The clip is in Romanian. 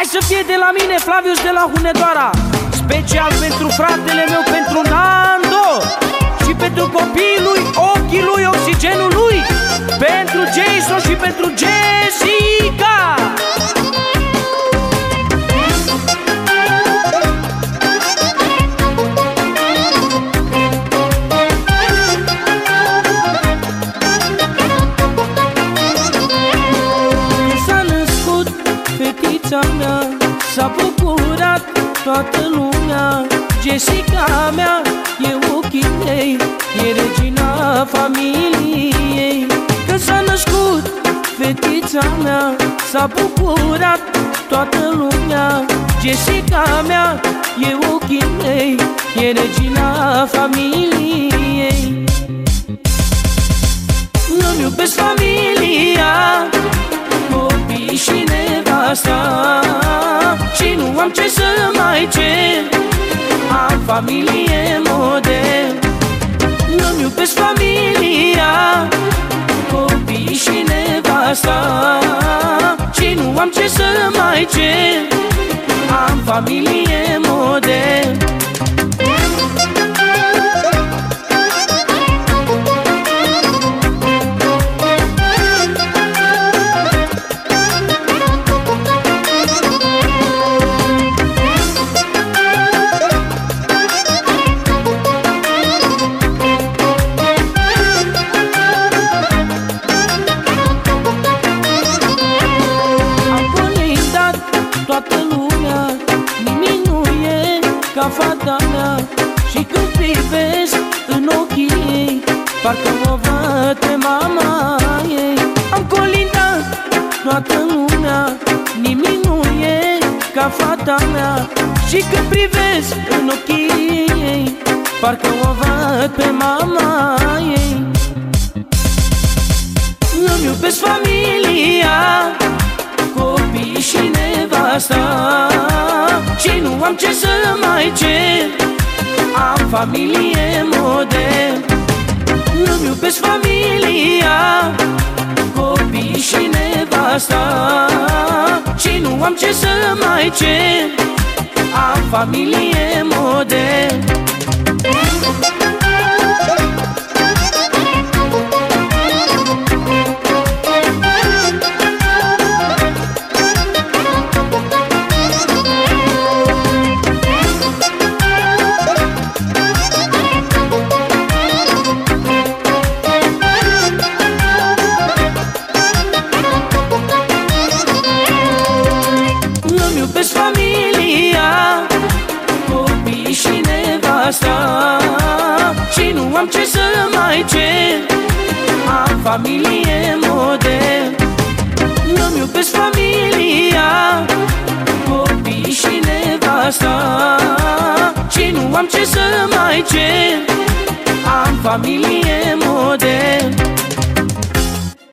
Hai să fie de la mine Flavius de la Hunedoara. Special pentru fratele meu, pentru Nando. Și pentru copiii lui, ochii lui, oxigenul lui. Pentru Jason și pentru Jessica S-a bucurat toată lumea Jessica mea e ochii ei E regina familiei. Că s-a născut fetița mea S-a bucurat toată lumea Jessica mea e ochii ei E regina familiei. Îmi iubesc familia Copii și nevasta. Și nu am ce să mai cer. Am familie model. Îmi iubesc familia Copii și nevasta. Și nu am ce să mai cer. Am familie model fata mea Și când privesc în ochii ei Parcă o văd pe mama ei. Am colindat toată lumea Nimic nu e ca fata mea. Și când privesc în ochii ei Parcă o văd pe mama ei. Îmi iubesc familia Copii și nevasta Și nu am ce să mai cer. Am familie model Îmi iubesc familia Copii și nevasta. Și nu am ce să mai cer. Am familie model iubesc familia Copii și nevasta. Și nu am ce să mai cer Am familie model Îmi iubesc familia Copii și nevasta. Și nu am ce să mai cer Am familie model